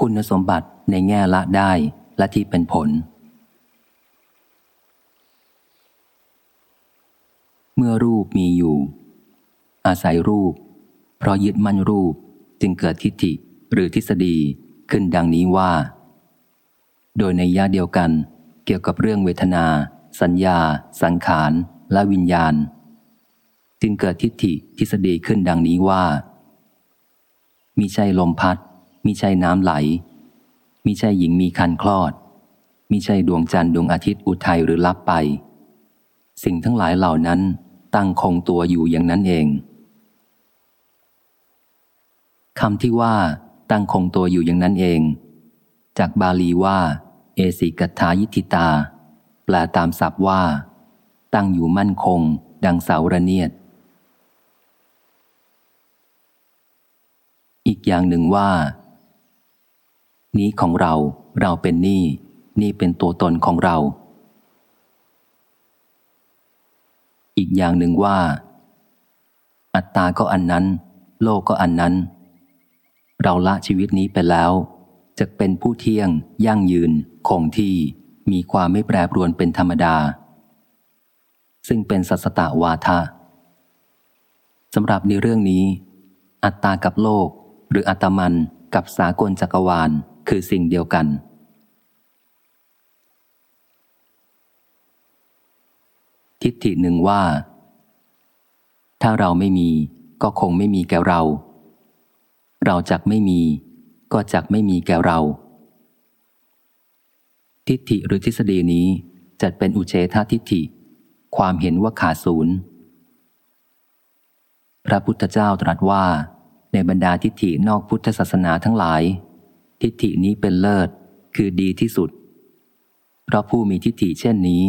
คุณสมบัติในแง่ละได้และที่เป็นผล เมื่อรูปมีอยู่ อาศัยรูป เพราะยึดมั่นรูปจึงเกิดทิฏฐิหรือทฤษฎีขึ้นดังนี้ว่า โดยในย่าเดียวกันเกี่ยวกับเรื่องเวทนา สัญญา สังขาร และวิญญาณ จึงเกิดทิฏฐิทฤษฎีขึ้นดังนี้ว่ามีใช่ลมพัด มีใช่น้ำไหลมีใช่หญิงมีคันคลอดมีใช่ดวงจันทร์ดวงอาทิตย์อุทัยหรือลับไป สิ่งทั้งหลายเหล่านั้นตั้งคงตัวอยู่อย่างนั้นเองคำที่ว่า ตั้งคงตัวอยู่อย่างนั้นเอง จากบาลีว่า เอสิกัตายิธิตา แปลตามศัพท์ว่า ตั้งอยู่มั่นคง ดังเสาระเนียด อีกอย่างหนึ่งว่า นี้ของเรา เราเป็นนี่นี่เป็นตัวตนของเรา อีกอย่างหนึ่งว่า อัตตาก็อันนั้น โลกก็อันนั้น เราละชีวิตนี้ไปแล้วจะเป็นผู้เที่ยง ยั่งยืน คงที่มีความไม่แปรปรวนเป็นธรรมดา ซึ่งเป็นสัสตวาทะสำหรับในเรื่องนี้ อัตตากับโลก หรืออัตมันกับสากลจักรวาล คือสิ่งเดียวกัน ทิฏฐิหนึ่งว่า ถ้าเราไม่มีก็คงไม่มีแก่เรา เราจักไม่มีก็จักไม่มีแก่เรา ทิฏฐิหรือทฤษฎีนี้จัดเป็นอุเฉททิฏฐิ ความเห็นว่าขาดศูนย์ พระพุทธเจ้าตรัสว่าในบรรดาทิฏฐินอกพุทธศาสนาทั้งหลาย ทิฏฐินี้เป็นเลิศ คือดีที่สุด เพราะผู้มีทิฏฐิเช่นนี้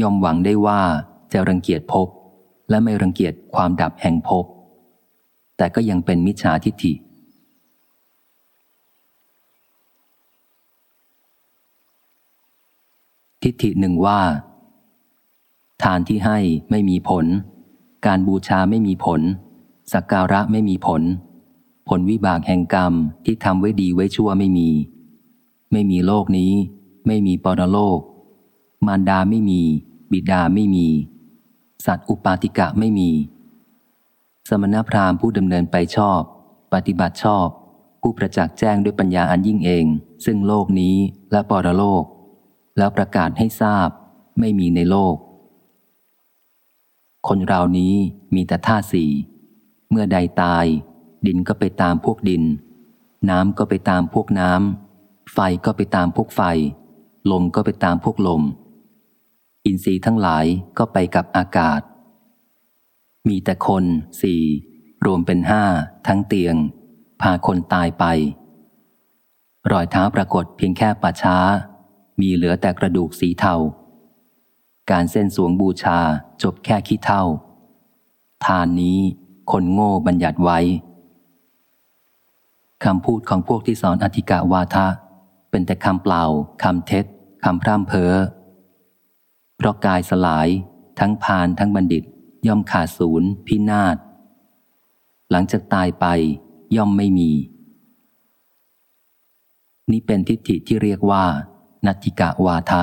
ย่อมหวังได้ว่าจะรังเกียจภพและไม่รังเกียจความดับแห่งภพแต่ก็ยังเป็นมิจฉาทิฏฐิ ทิฏฐิหนึ่งว่า ทานที่ให้ไม่มีผล การบูชาไม่มีผล สักการะไม่มีผล ผลวิบากแห่งกรรมที่ทำไว้ดีไว้ชั่วไม่มี ไม่มีโลกนี้ ไม่มีปรโลก มารดาไม่มี บิดาไม่มี สัตว์อุปาติกะไม่มี สมณพราหมณ์ผู้ดำเนินไปชอบ ปฏิบัติชอบ ผู้ประจักษ์แจ้งด้วยปัญญาอันยิ่งเอง ซึ่งโลกนี้และปรโลก แล้วประกาศให้ทราบ ไม่มีในโลก คนเรานี้มีแต่ท่าสี่เมื่อใดตาย ดินก็ไปตามพวกดิน น้ำก็ไปตามพวกน้ำ ไฟก็ไปตามพวกไฟ ลมก็ไปตามพวกลม อินทรีย์ทั้งหลายก็ไปกับอากาศ มีแต่คนสี่รวมเป็นห้าทั้งเตียง พาคนตายไป รอยเท้าปรากฏเพียงแค่ป่าช้า มีเหลือแต่กระดูกสีเทา การเส้นสวงบูชาจบแค่ขี้เท่า ทานนี้คนโง่บัญญัติไว้ คำพูดของพวกที่สอนอธิกาวาทะ เป็นแต่คำเปล่าคำเท็จคำพร่ำเพ้อเพราะกายสลาย ทั้งพานทั้งบัณฑิต ย่อมขาดศูนย์พินาศหลังจากตายไปย่อมไม่มี นี่เป็นทิฏฐิที่เรียกว่า นัตติกะวาทะ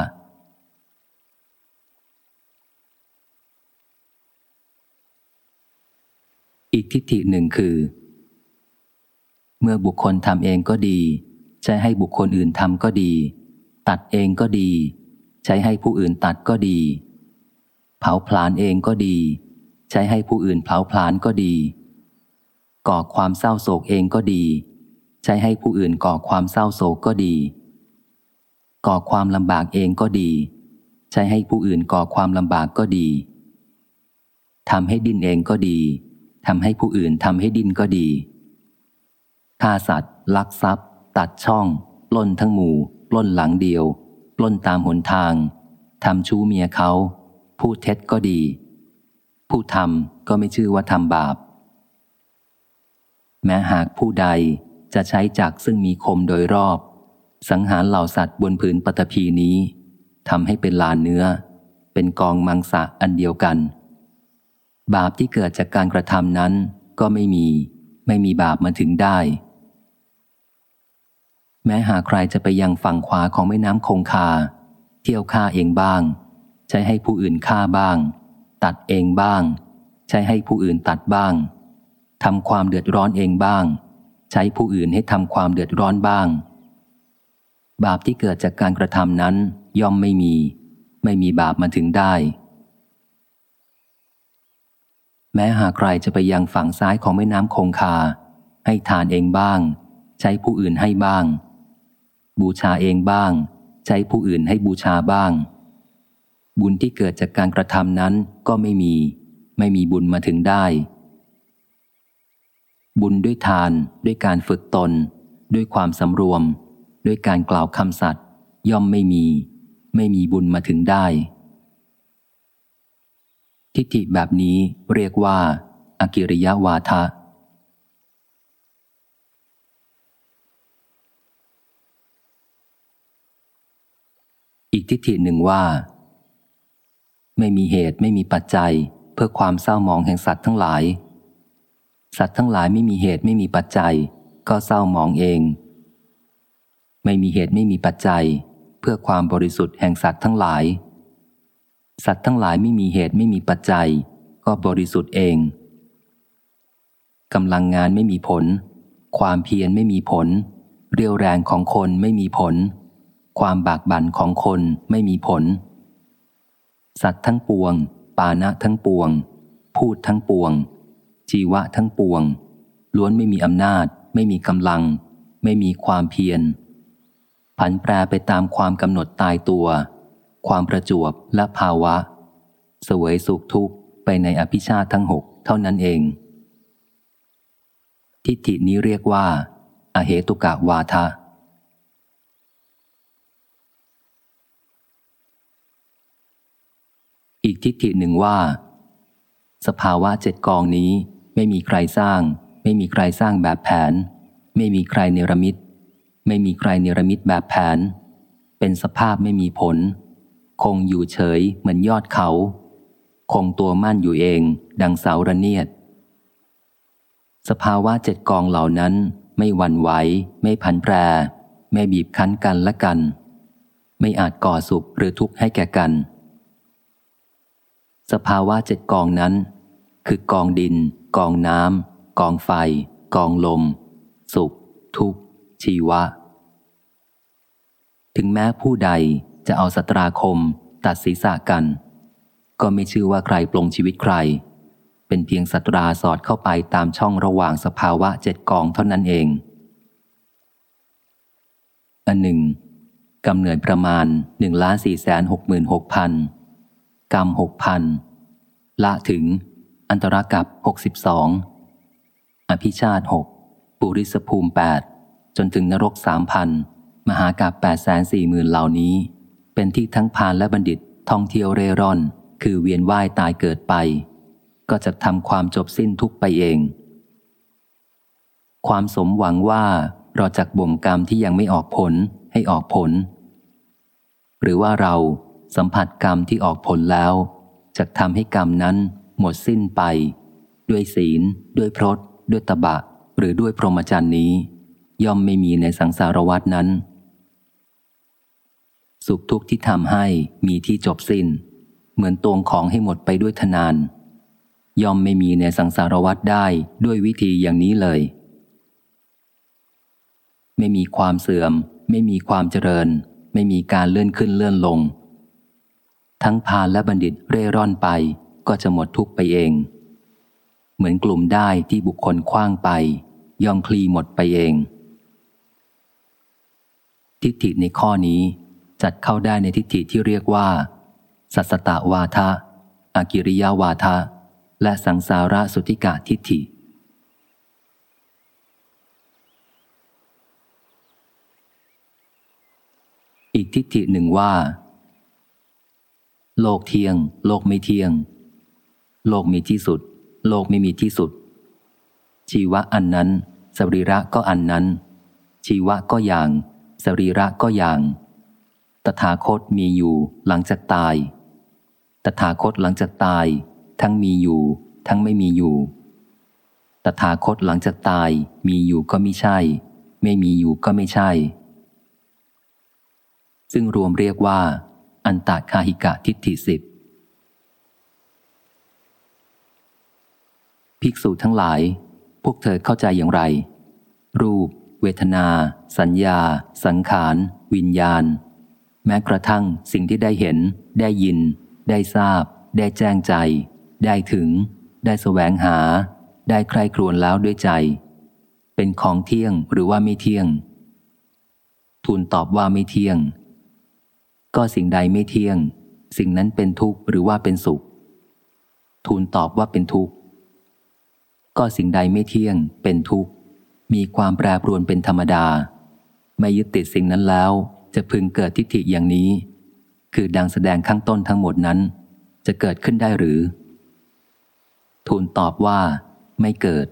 อีกทิฏฐิหนึ่งคือ เมื่อบุคคลทำเองก็ดี ใช้ให้บุคคลอื่นทำก็ดี ตัดเองก็ดี ใช้ให้ผู้อื่นตัดก็ดี เผาผลาญเองก็ดี ใช้ให้ผู้อื่นเผาผลาญก็ดี ก่อความเศร้าโศกเองก็ดี ใช้ให้ผู้อื่นก่อความเศร้าโศกก็ดี ก่อความลำบากเองก็ดี ใช้ให้ผู้อื่นก่อความลำบากก็ดีทำให้ดิ้นเองก็ดีทำให้ผู้อื่นทำให้ดิ้นก็ดี ฆ่าสัตว์ ลักทรัพย์ ตัดช่องปล้นทั้งหมู่ปล้นหลังเดียวปล้นตามหนทางทำชู้เมียเขาพูดเท็จก็ดี ผู้ทำก็ไม่ชื่อว่าทำบาป แม้หากผู้ใดจะใช้จักซึ่งมีคมโดยรอบ สังหารเหล่าสัตว์บนผืนปฐพีนี้ทำให้เป็นลานเนื้อ เป็นกองมังสะอันเดียวกัน บาปที่เกิดจากการกระทำนั้นก็ไม่มี ไม่มีบาปมาถึงได้ แม้หากใครจะไปยังฝั่งขวาของแม่น้ำคงคา เที่ยวฆ่าเองบ้าง ใช้ให้ผู้อื่นฆ่าบ้าง ตัดเองบ้าง ใช้ให้ผู้อื่นตัดบ้างทำความเดือดร้อนเองบ้าง ใช้ผู้อื่นให้ทำความเดือดร้อนบ้าง บาปที่เกิดจากการกระทำนั้นย่อมไม่มี ไม่มีบาปมาถึงได้ แม้หากใครจะไปยังฝั่งซ้ายของแม่น้ำคงคา ให้ทานเองบ้าง ใช้ผู้อื่นให้บ้าง บูชาเองบ้าง ใช้ผู้อื่นให้บูชาบ้าง บุญที่เกิดจากการกระทำนั้นก็ไม่มี ไม่มีบุญมาถึงได้ บุญด้วยทาน ด้วยการฝึกตน ด้วยความสำรวม ด้วยการกล่าวคำสัตย์ย่อมไม่มี ไม่มีบุญมาถึงได้ ทิฏฐิแบบนี้เรียกว่าอากิริยวาทะ อีกทิฏฐิหนึ่งว่า ไม่มีเหตุไม่มีปัจจัย เพื่อความเศร้าหมองแห่งสัตว์ทั้งหลาย สัตว์ทั้งหลายไม่มีเหตุไม่มีปัจจัย ก็เศร้าหมองเอง ไม่มีเหตุไม่มีปัจจัย เพื่อความบริสุทธิ์แห่งสัตว์ทั้งหลาย สัตว์ทั้งหลายไม่มีเหตุไม่มีปัจจัย ก็บริสุทธิ์เองกำลังงานไม่มีผล ความเพียรไม่มีผล เรียวแรงของคนไม่มีผล ความบากบั่นของคนไม่มีผล สัตว์ทั้งปวง ปานะทั้งปวง พูดทั้งปวง จีวะทั้งปวง ล้วนไม่มีอำนาจ ไม่มีกำลัง ไม่มีความเพียร ผันแปรไปตามความกำหนดตายตัว ความประจวบและภาวะ สวยสุขทุกข์ไปในอภิชาตทั้งหกเท่านั้นเอง ทิฏฐินี้เรียกว่าอาเหตุกะวาทะ อีกทิฏฐิหนึ่งว่า สภาวะเจ็ดกองนี้ไม่มีใครสร้าง ไม่มีใครสร้างแบบแผน ไม่มีใครเนรมิต ไม่มีใครเนรมิตแบบแผน เป็นสภาพไม่มีผล คงอยู่เฉยเหมือนยอดเขา คงตัวมั่นอยู่เอง ดังเสาระเนียด สภาวะเจ็ดกองเหล่านั้นไม่หวั่นไหวไม่พันแปร ไม่บีบคั้นกันและกัน ไม่อาจก่อสุขหรือทุกข์ให้แก่กัน สภาวะเจ็ดกองนั้น คือกองดิน กองน้ำกองไฟ กองลม สุข ทุกข์ ชีวะ ถึงแม้ผู้ใดจะเอาสตราคม ตัดศีรษะกัน ก็ไม่ชื่อว่าใครปลงชีวิตใคร เป็นเพียงสตราสอดเข้าไปตามช่องระหว่างสภาวะเจ็ดกองเท่านั้นเอง อันหนึ่งกำเนิดประมาณหนึ่งล้านสี่แสนหกหมื่นหกพัน กรรมหกพันละถึง อันตรกับหกสิบสองอภิชาติหกปุริสภูมิแปดจนถึงนรกสามพันมหากับแปดแสนสี่หมื่นเหล่านี้ เป็นที่ทั้งพานและบัณฑิตท่องเที่ยวเร่ร่อน คือเวียนว่ายตายเกิดไป ก็จะทำความจบสิ้นทุกไปเอง ความสมหวังว่าเราจักบ่มกรรมที่ยังไม่ออกผลให้ออกผล หรือว่าเรา สัมผัสกรรมที่ออกผลแล้วจะทำให้กรรมนั้นหมดสิ้นไป ด้วยศีล ด้วยพรตด้วยตบะ หรือด้วยพรหมจรรย์นี้ ย่อมไม่มีในสังสารวัตนั้น สุขทุกข์ที่ทำให้มีที่จบสิ้น เหมือนตวงของให้หมดไปด้วยทนาน ย่อมไม่มีในสังสารวัตได้ด้วยวิธีอย่างนี้เลย ไม่มีความเสื่อม ไม่มีความเจริญ ไม่มีการเลื่อนขึ้นเลื่อนลง ทั้งพาลและบัณฑิตเร่ร่อนไป ก็จะหมดทุกไปเอง เหมือนกลุ่มได้ที่บุคคลคว้างไป ยอมคลีหมดไปเอง ทิฏฐิในข้อนี้จัดเข้าได้ในทิฏฐิที่เรียกว่า สัสตะวาทะอากิริยาวาทะ และสังสาระสุติกะทิฏฐิ อีกทิฏฐิหนึ่งว่า โลกเที่ยง โลกไม่เที่ยง โลกมีที่สุด โลกไม่มีที่สุด ชีวะอันนั้น สรีระก็อันนั้น ชีวะก็อย่าง สรีระก็อย่าง ตถาคตมีอยู่หลังจากตาย ตถาคตหลังจากตาย ทั้งมีอยู่ ทั้งไม่มีอยู่ ตถาคตหลังจากตาย มีอยู่ก็ไม่ใช่ ไม่มีอยู่ก็ไม่ใช่ ซึ่งรวมเรียกว่า อันตาคาหิกะทิฏฐิสิบภิกษุทั้งหลาย พวกเธอเข้าใจอย่างไร รูป เวทนา สัญญา สังขาร วิญญาณ แม้กระทั่งสิ่งที่ได้เห็น ได้ยิน ได้ทราบ ได้แจ้งใจ ได้ถึง ได้แสวงหา ได้ใครครวญแล้วด้วยใจ เป็นของเที่ยงหรือว่าไม่เที่ยง ทูลตอบว่าไม่เที่ยง ก็สิ่งใดไม่เที่ยง สิ่งนั้นเป็นทุกข์หรือว่าเป็นสุข ทูลตอบว่าเป็นทุกข์ ก็สิ่งใดไม่เที่ยง เป็นทุกข์ มีความแปรปรวนเป็นธรรมดา ไม่ยึดติดสิ่งนั้นแล้ว จะพึงเกิดทิฏฐิอย่างนี้ คือดังแสดงข้างต้นทั้งหมดนั้น จะเกิดขึ้นได้หรือ ทูลตอบว่า ไม่เกิด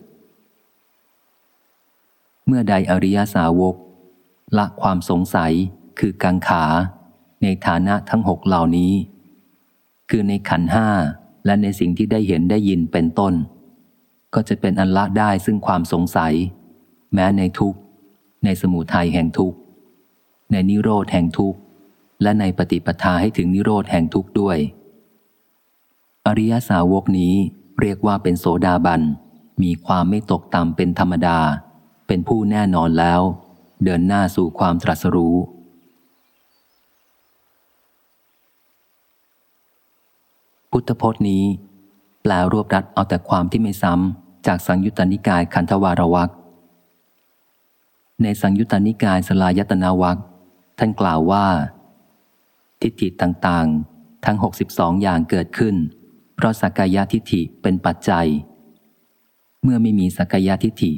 เมื่อใดอริยสาวกละความสงสัยคือกังขา ในฐานะทั้งหกเหล่านี้ คือในขันห้าและในสิ่งที่ได้เห็นได้ยินเป็นต้น ก็จะเป็นอันละได้ซึ่งความสงสัย แม้ในทุกในสมุทัยแห่งทุกในนิโรธแห่งทุกและในปฏิปทาให้ถึงนิโรธแห่งทุกด้วย อริยสาวกนี้เรียกว่าเป็นโสดาบัน มีความไม่ตกต่ำเป็นธรรมดา เป็นผู้แน่นอนแล้ว เดินหน้าสู่ความตรัสรู้ พุทธพจน์นี้ แปลรวบรัดเอาแต่ความที่ไม่ซ้ำจากสังยุตตนิกายคันธวารวักในสังยุตตนิกายสลายตนาวักท่านกล่าวว่า ทิฏฐิต่างๆ ทั้ง 62 อย่างเกิดขึ้น เพราะสักกายทิฏฐิเป็นปัจจัย เมื่อไม่มีสักกายทิฏฐิ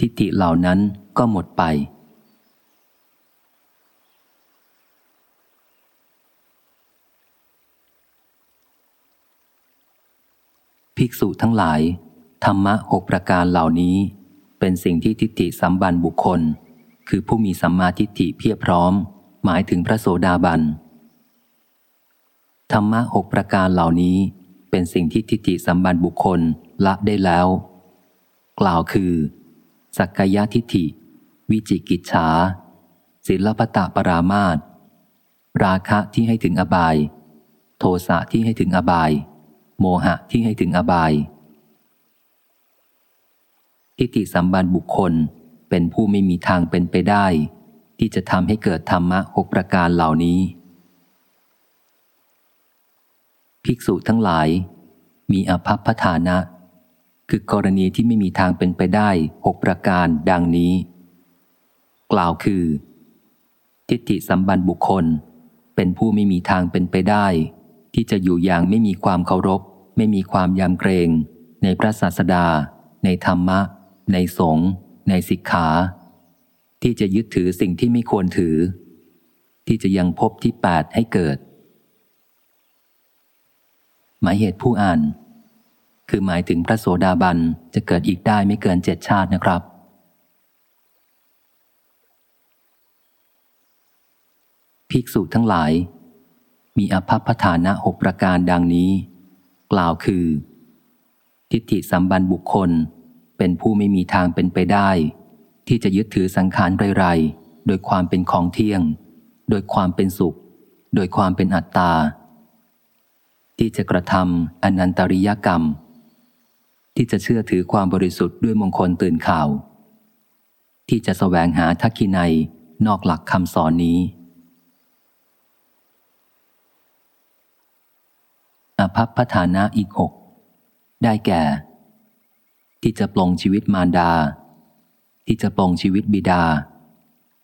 ทิฏฐิเหล่านั้นก็หมดไป ภิกษุทั้งหลาย ธรรมะหกประการเหล่านี้ เป็นสิ่งที่ทิฏฐิสัมบันบุคคล คือผู้มีสัมมาทิฏฐิเพียบพร้อม หมายถึงพระโสดาบัน ธรรมะหกประการเหล่านี้ เป็นสิ่งที่ทิฏฐิสัมบันบุคคลละได้แล้ว กล่าวคือ สักกายทิฏฐิ วิจิกิจฉาศิลปตะปรามาตราคะที่ให้ถึงอบาย โทสะที่ให้ถึงอบาย โมหะที่ให้ถึงอบาย ทิฏฐิสัมบันบุคคลเป็นผู้ไม่มีทางเป็นไปได้ ที่จะทำให้เกิดธรรมะหกประการเหล่านี้ ภิกษุทั้งหลาย มีอภัพพฐานะ คือกรณีที่ไม่มีทางเป็นไปได้หกประการดังนี้ กล่าวคือ ทิฏฐิสัมบันบุคคลเป็นผู้ไม่มีทางเป็นไปได้ ที่จะอยู่อย่างไม่มีความเคารพ ไม่มีความยำเกรง ในพระศาสดา ในธรรมะ ในสงฆ์ในสิกขา ที่จะยึดถือสิ่งที่ไม่ควรถือ ที่จะยังพบที่แปดให้เกิด หมายเหตุผู้อ่าน คือหมายถึงพระโสดาบันจะเกิดอีกได้ไม่เกินเจ็ดชาตินะครับภิกษุทั้งหลาย มีอภัพฐานะหกประการดังนี้ กล่าวคือ ทิฏฐิสัมบันบุคคล เป็นผู้ไม่มีทางเป็นไปได้ ที่จะยึดถือสังขารไรๆโดยความเป็นของเที่ยง โดยความเป็นสุข โดยความเป็นอัตตา ที่จะกระทำอนันตริยกรรม ที่จะเชื่อถือความบริสุทธิ์ด้วยมงคลตื่นข่าว ที่จะสแสวงหาทักขินัยนอกหลักคำสอนนี้ อภัพพฐานะอีกหกได้แก่ ที่จะปลงชีวิตมารดา ที่จะปลงชีวิตบิดา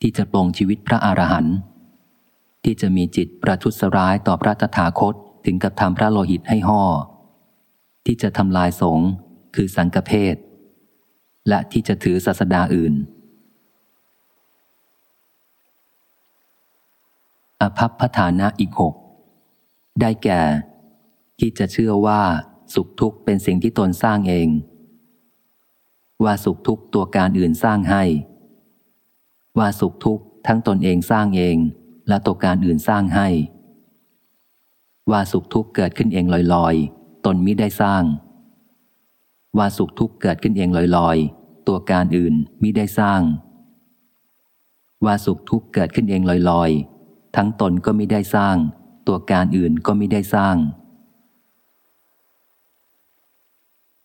ที่จะปลงชีวิตพระอรหันต์ที่จะมีจิตประทุษร้ายต่อพระตถาคตถึงกับทำพระโลหิตให้ห่อที่จะทำลายสงฆ์คือสังกเพศและที่จะถือศาสดาอื่น อภัพพฐานะอีกหกได้แก่ ที่จะเชื่อว่าสุขทุกข์เป็นสิ่งที่ตนสร้างเอง ว่าสุขทุกข์ตัวการอื่นสร้างให้ ว่าสุขทุกข์ทั้งตนเองสร้างเอง และตัวการอื่นสร้างให้ ว่าสุขทุกข์เกิดขึ้นเองลอยๆ ตนมิได้สร้าง ว่าสุขทุกข์เกิดขึ้นเองลอยๆ ตัวการอื่นมิได้สร้าง ว่าสุขทุกข์เกิดขึ้นเองลอยทั้งตนก็ไม่ได้สร้าง ตัวการอื่นก็ไม่ได้สร้าง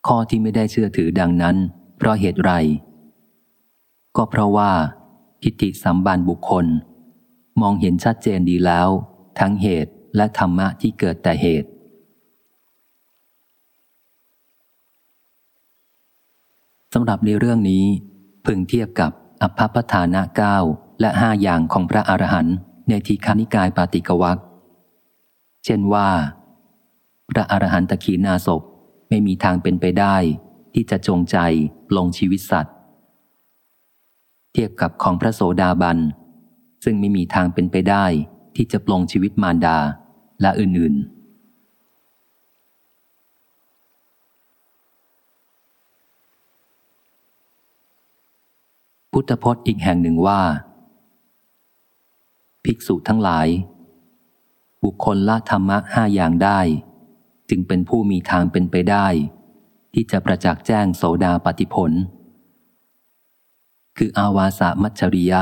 ข้อที่ไม่ได้เชื่อถือดังนั้น เพราะเหตุไร ก็เพราะว่า ทิฏฐิสัมบันบุคคล มองเห็นชัดเจนดีแล้ว ทั้งเหตุและธรรมะที่เกิดแต่เหตุ สำหรับในเรื่องนี้ พึงเทียบกับอภพฐานะเก้าและห้าอย่างของพระอรหันต์ในทีคานิกายปาติกวักเช่นว่า พระอรหันตขีนาศพ ไม่มีทางเป็นไปได้ ที่จะจงใจลงชีวิตสัตว์ เทียบกับของพระโสดาบัน ซึ่งไม่มีทางเป็นไปได้ ที่จะปลงชีวิตมารดาและอื่น ๆพุทธพจน์อีกแห่งหนึ่งว่า ภิกษุทั้งหลาย บุคคลละธรรมะห้าอย่างได้ จึงเป็นผู้มีทางเป็นไปได้ ที่จะประจักษ์แจ้งโสดาปฏิผล คืออาวาสามัชริยะ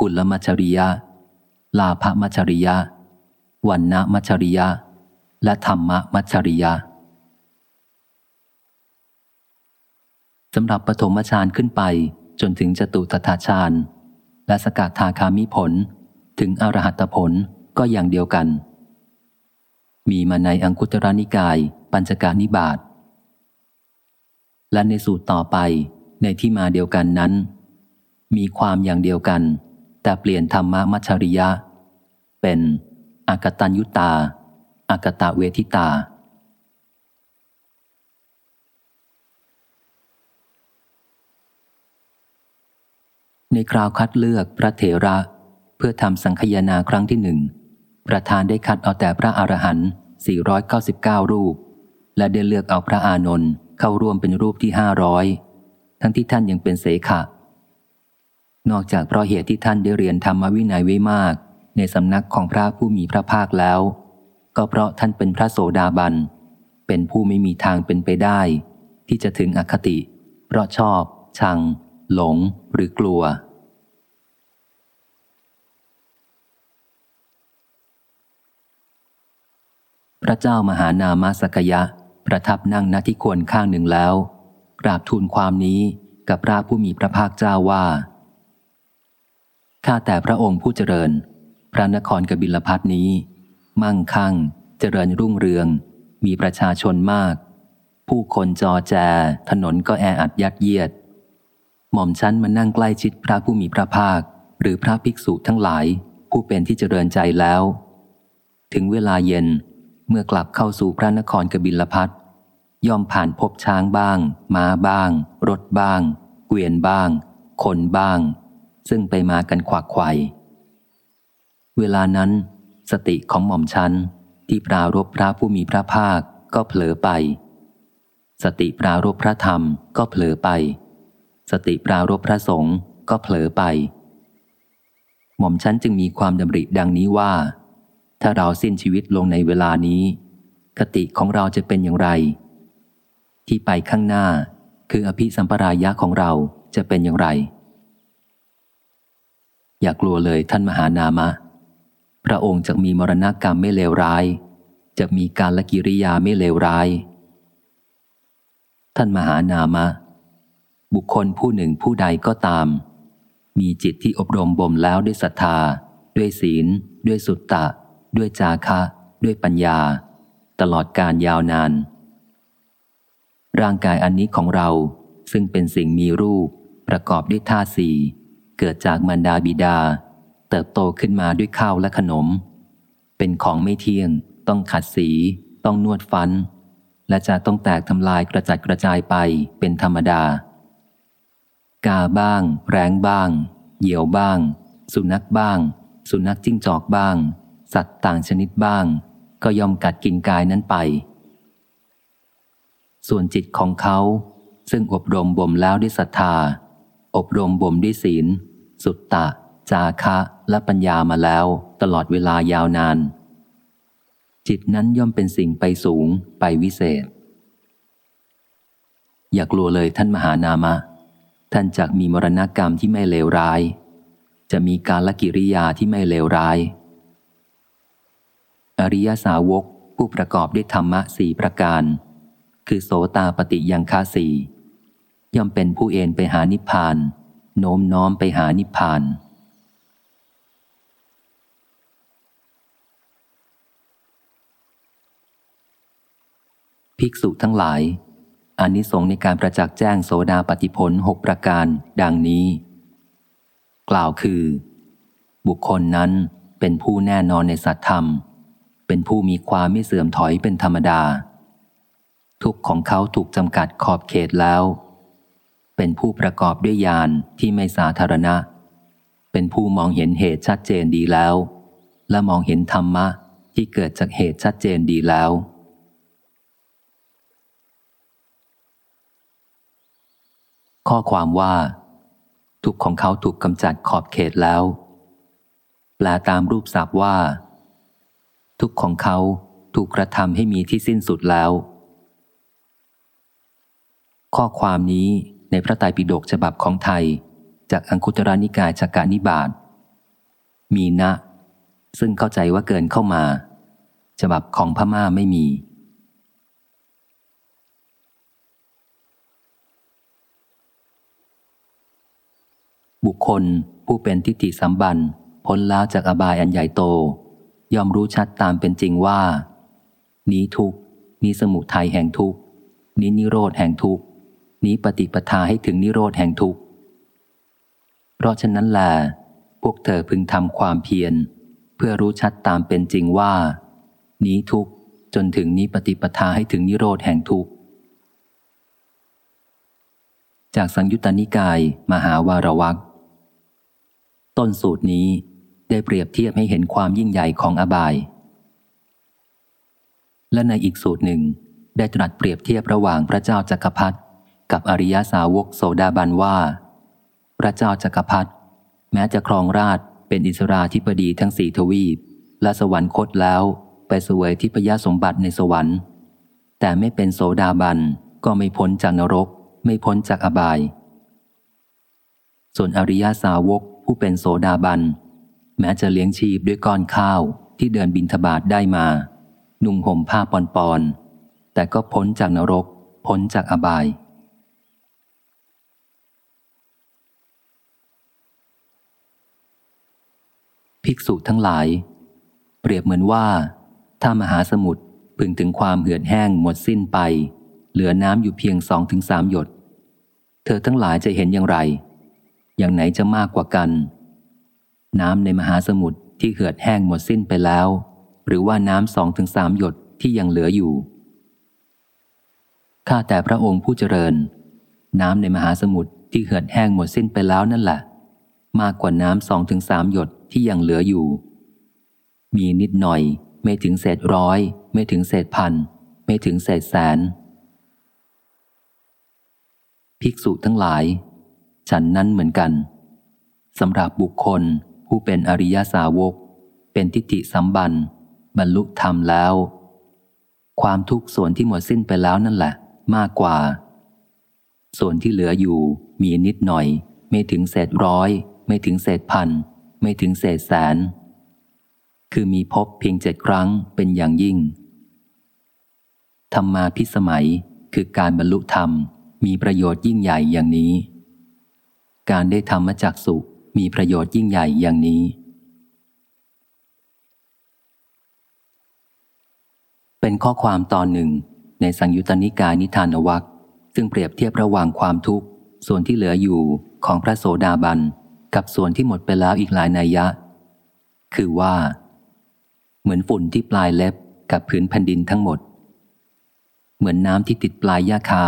กุลมัชริยะ ลาภมัชริยะ วันนะมัชริยะ และธรรมมัชริยะสำหรับปฐมฌานขึ้นไปจนถึงจตุตถาฌานและสกัดทาคามิผล ถึงอรหัตผลก็อย่างเดียวกัน มีมาในอังคุตรนิกาย ปัญจการนิบาตและในสูตรต่อไปในที่มาเดียวกันนั้น มีความอย่างเดียวกัน แต่เปลี่ยนธรรมะมัชริยะ เป็นอากตัญยุตาอากตะเวทิตา ในคราวคัดเลือกพระเถระ เพื่อทำสังคยนาครั้งที่หนึ่ง ประธานได้คัดเอาแต่พระอรหันต์499 รูป และได้เลือกเอาพระอานนท์เข้าร่วมเป็นรูปที่ 500 ทั้งที่ท่านยังเป็นเสขะ นอกจากเพราะเหตุที่ท่านได้เรียนธรรมวินัยไว้มาก ในสำนักของพระผู้มีพระภาคแล้ว ก็เพราะท่านเป็นพระโสดาบัน เป็นผู้ไม่มีทางเป็นไปได้ ที่จะถึงอคติ เพราะชอบ ชัง หลงหรือกลัว พระเจ้ามหานามาสกยะ ประทับนั่งณที่ควรข้างหนึ่งแล้ว กราบทูลความนี้กับพระผู้มีพระภาคเจ้าว่าข้าแต่พระองค์ผู้เจริญ พระนครกบิลพัทนี้ มั่งคั่ง เจริญรุ่งเรือง มีประชาชนมาก ผู้คนจอแจ ถนนก็แออัดยัดเยียด หม่อมชั้นมานั่งใกล้ชิดพระผู้มีพระภาค หรือพระภิกษุทั้งหลาย ผู้เป็นที่เจริญใจแล้ว ถึงเวลาเย็น เมื่อกลับเข้าสู่พระนครกบิลพัทย่อมผ่านพบช้างบ้าง ม้าบ้าง รถบ้าง เกวียนบ้าง คนบ้าง ซึ่งไปมากันขวักไขวเวลานั้น สติของหม่อมชันที่ปรารบพระผู้มีพระภาคก็เผลอไป สติปรารบพระธรรมก็เผลอไป สติปรารบพระสงฆ์ก็เผลอไป หม่อมชันจึงมีความดำริดังนี้ว่า ถ้าเราสิ้นชีวิตลงในเวลานี้ คติของเราจะเป็นอย่างไร ที่ไปข้างหน้าคืออภิสัมปรายะของเราจะเป็นอย่างไร อย่ากลัวเลยท่านมหานามะ พระองค์จะมีมรณกรรมไม่เลวร้าย จะมีการละกิริยาไม่เลวร้าย ท่านมหานามะ บุคคลผู้หนึ่งผู้ใดก็ตาม มีจิตที่อบรมบ่มแล้วด้วยศรัทธา ด้วยศีล ด้วยสุตตะ ด้วยจาคะ ด้วยปัญญา ตลอดการยาวนาน ร่างกายอันนี้ของเราซึ่งเป็นสิ่งมีรูปประกอบด้วยธาตุสี่เกิดจากมารดาบิดา เติบโตขึ้นมาด้วยข้าวและขนม เป็นของไม่เที่ยง ต้องขัดสี ต้องนวดฟัน และจะต้องแตกทำลายกระจัดกระจายไปเป็นธรรมดา กาบ้าง แรงบ้าง เหยี่ยวบ้าง สุนัขบ้าง สุนัขจิ้งจอกบ้าง สัตว์ต่างชนิดบ้าง ก็ยอมกัดกินกายนั้นไป ส่วนจิตของเขา ซึ่งอบรมบ่มแล้วด้วยศรัทธา อบรมบ่มด้วยศีล สุตตะ จาคะและปัญญามาแล้วตลอดเวลายาวนาน จิตนั้นย่อมเป็นสิ่งไปสูงไปวิเศษ อย่ากลัวเลยท่านมหานามะ ท่านจักมีมรณกรรมที่ไม่เลวร้าย จะมีการละกิริยาที่ไม่เลวร้าย อริยสาวกผู้ประกอบด้วยธรรมะสี่ประการ คือโสตาปฏิยังคาสีย่อมเป็นผู้เอนไปหานิพพาน โน้มน้อมไปหานิพพาน ภิกษุทั้งหลายอานิสงส์ในการประจักษ์แจ้งโสดาปฏิผลหกประการดังนี้ กล่าวคือ บุคคลนั้นเป็นผู้แน่นอนในสัตธรรม เป็นผู้มีความไม่เสื่อมถอยเป็นธรรมดา ทุกของเขาถูกจำกัดขอบเขตแล้ว เป็นผู้ประกอบด้วยญาณที่ไม่สาธารณะ เป็นผู้มองเห็นเหตุชัดเจนดีแล้ว และมองเห็นธรรมะที่เกิดจากเหตุชัดเจนดีแล้ว ข้อความว่า ทุกของเขาถูกกำจัดขอบเขตแล้ว แปลตามรูปศัพท์ว่า ทุกของเขาถูกกระทำให้มีที่สิ้นสุดแล้ว ข้อความนี้ในพระไตรปิฎกฉบับของไทย จากอังคุตรนิกายจักานิบาตมีนะ ซึ่งเข้าใจว่าเกินเข้ามา ฉบับของพม่าไม่มี บุคคลผู้เป็นทิฏฐิสัมบันพ้นแล้วจากอบายอันใหญ่โต ย่อมรู้ชัดตามเป็นจริงว่า นี้ทุกนี้สมุทัยแห่งทุกนี้นิโรธแห่งทุกนี้ปฏิปทาให้ถึงนิโรธแห่งทุกเพราะฉะนั้นแหละพวกเธอพึงทำความเพียร เพื่อรู้ชัดตามเป็นจริงว่า นี้ทุกจนถึงนี้ปฏิปทาให้ถึงนิโรธแห่งทุกจากสังยุตตนิกาย มหาวารวักต้นสูตรนี้ ได้เปรียบเทียบให้เห็นความยิ่งใหญ่ของอบาย และในอีกสูตรหนึ่งได้ตรัสเปรียบเทียบระหว่างพระเจ้าจักรพรรดิกับอริยสาวกโสดาบันว่า พระเจ้าจักรพรรดิแม้จะครองราชเป็นอิสราธิปดีทั้งสี่ทวีป และสวรรคตแล้วไปสวยทิพยสมบัติในสวรรค์ แต่ไม่เป็นโสดาบันก็ไม่พ้นจากนรก ไม่พ้นจากอบาย ส่วนอริยสาวกผู้เป็นโสดาบัน แม้จะเลี้ยงชีพด้วยก้อนข้าวที่เดินบินทบาทได้มา นุ่งห่มผ้าปอนปอนแต่ก็พ้นจากนรก พ้นจากอบาย ภิกษุทั้งหลาย เปรียบเหมือนว่า ถ้ามหาสมุทรพึงถึงความเหือดแห้งหมดสิ้นไป เหลือน้ำอยู่เพียงสองถึงสามหยด เธอทั้งหลายจะเห็นอย่างไร อย่างไหนจะมากกว่ากัน น้ำในมหาสมุทรที่เหือดแห้งหมดสิ้นไปแล้ว หรือว่าน้ำสองถึงสามหยดที่ยังเหลืออยู่ ข้าแต่พระองค์ผู้เจริญ น้ำในมหาสมุทรที่เหือดแห้งหมดสิ้นไปแล้วนั่นแหละ มากกว่าน้ำสองถึงสามหยดที่ยังเหลืออยู่ มีนิดหน่อย ไม่ถึงเศษร้อย ไม่ถึงเศษพัน ไม่ถึงเศษแสน ภิกษุทั้งหลาย ฉันนั้นเหมือนกันสำหรับบุคคล ผู้เป็นอริยสาวก เป็นทิฏฐิสัมบันบรรลุธรรมแล้ว ความทุกข์ส่วนที่หมดสิ้นไปแล้วนั่นแหละ มากกว่า ส่วนที่เหลืออยู่มีนิดหน่อย ไม่ถึงเศษร้อย ไม่ถึงเศษพัน ไม่ถึงเศษแสน คือมีพบเพียงเจ็ดครั้งเป็นอย่างยิ่งธรรมาพิสมัยคือการบรรลุธรรมมีประโยชน์ยิ่งใหญ่อย่างนี้ การได้ธรรมจักสุข มีประโยชน์ยิ่งใหญ่อย่างนี้ เป็นข้อความตอนหนึ่ง ในสังยุตตนิกายนิทานวัคซึ่งเปรียบเทียบระหว่างความทุกข์ ส่วนที่เหลืออยู่ของพระโสดาบัน กับส่วนที่หมดไปแล้วอีกหลายนัยยะ คือว่า เหมือนฝุ่นที่ปลายเล็บกับพื้นแผ่นดินทั้งหมด เหมือนน้ำที่ติดปลายยาคา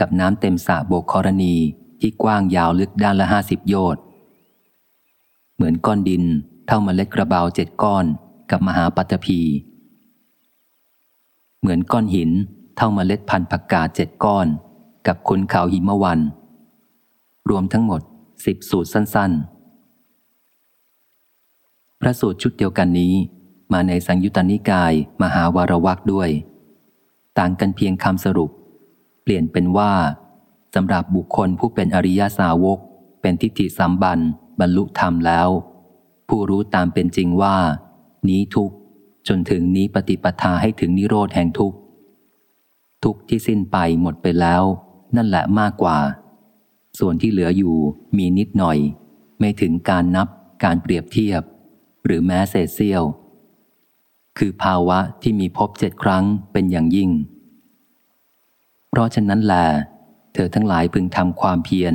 กับน้ำเต็มสระโบกครณีที่กว้างยาวลึกด้านละห้าสิบโยชน์ เหมือนก้อนดิน เท่ามาเล็ดกระเบาเจ็ดก้อน กับมหาปัตภีเหมือนก้อนหิน เท่ามาเล็ดพันผักกาดเจ็ดก้อน กับคุณเขาหิมะวัน รวมทั้งหมดสิบสูตรสั้น ๆ พระสูตรชุดเดียวกันนี้ มาในสังยุตตนิกาย มหาวารวักด้วย ต่างกันเพียงคำสรุป เปลี่ยนเป็นว่าสำหรับบุคคลผู้เป็นอริยสาวก เป็นทิฏฐิสัมบัน บรรลุธรรมแล้ว ผู้รู้ตามเป็นจริงว่า นี้ทุกจนถึงนี้ปฏิปทาให้ถึงนิโรธแห่งทุกทุกที่สิ้นไปหมดไปแล้ว นั่นแหละมากกว่า ส่วนที่เหลืออยู่มีนิดหน่อย ไม่ถึงการนับการเปรียบเทียบ หรือแม้เศษเสี้ยว คือภาวะที่มีพบเจ็ดครั้งเป็นอย่างยิ่ง เพราะฉะนั้นแหละเธอทั้งหลายพึงทำความเพียร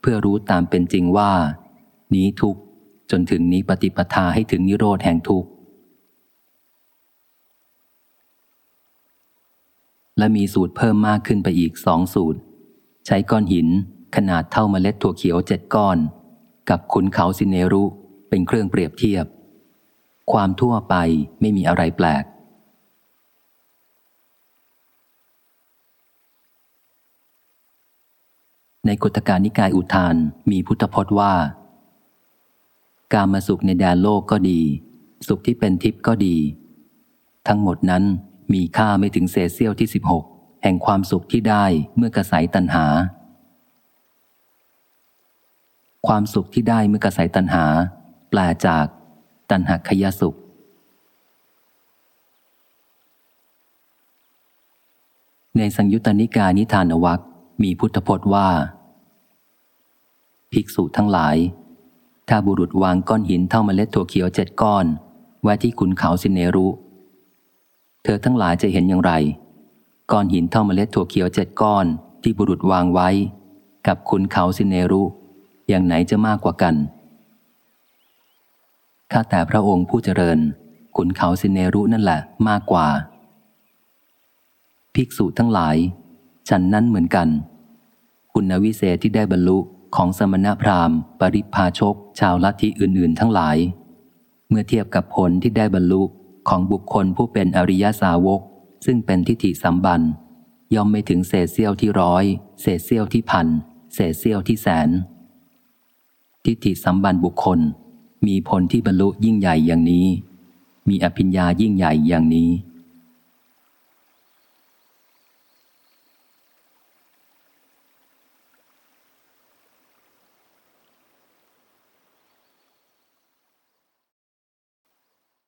เพื่อรู้ตามเป็นจริงว่า นี้ทุกจนถึงนี้ปฏิปทาให้ถึงนิโรธแห่งทุกข์และมีสูตรเพิ่มมากขึ้นไปอีกสองสูตร ใช้ก้อนหินขนาดเท่าเมล็ดถั่วเขียวเจ็ดก้อน กับขุนเขาสิเนรุเป็นเครื่องเปรียบเทียบ ความทั่วไปไม่มีอะไรแปลก ในกุตการนิกายอุทานมีพุทธพจน์ว่า การมาสุขในแดนโลกก็ดี สุขที่เป็นทิพย์ก็ดี ทั้งหมดนั้นมีค่าไม่ถึงเศษเสี้ยวที่ 16 แห่งความสุขที่ได้เมื่อกระสายตัณหา ความสุขที่ได้เมื่อกระสายตัณหา แปลจากตัณหขยสุข ในสังยุตตนิกานิทานวัคมีพุทธพจน์ว่า ภิกษุทั้งหลาย ถ้าบุรุษวางก้อนหินเท่าเมล็ดถั่วเขียวเจ็ดก้อน ไว้ที่ขุนเขาสินเนรุ เธอทั้งหลายจะเห็นอย่างไร ก้อนหินเท่าเมล็ดถั่วเขียวเจ็ดก้อนที่บุรุษวางไว้ กับขุนเขาสินเนรุ อย่างไหนจะมากกว่ากัน ข้าแต่พระองค์ผู้เจริญ ขุนเขาสินเนรุนั่นแหละมากกว่า ภิกษุทั้งหลาย ฉันนั้นเหมือนกัน คุณวิเศษที่ได้บรรลุ ของสมณพราหมณ์ ปริพาชก ชาวลัทธิอื่น ๆ ทั้งหลาย เมื่อเทียบกับผลที่ได้บรรลุของบุคคลผู้เป็นอริยสาวก ซึ่งเป็นทิฏฐิสัมบันย่อมไม่ถึงเศษเสี้ยวที่ร้อย เศษเสี้ยวที่พัน เศษเสี้ยวที่แสน ทิฏฐิสัมบันบุคคล มีผลที่บรรลุยิ่งใหญ่อย่างนี้ มีอภิญญายิ่งใหญ่อย่างนี้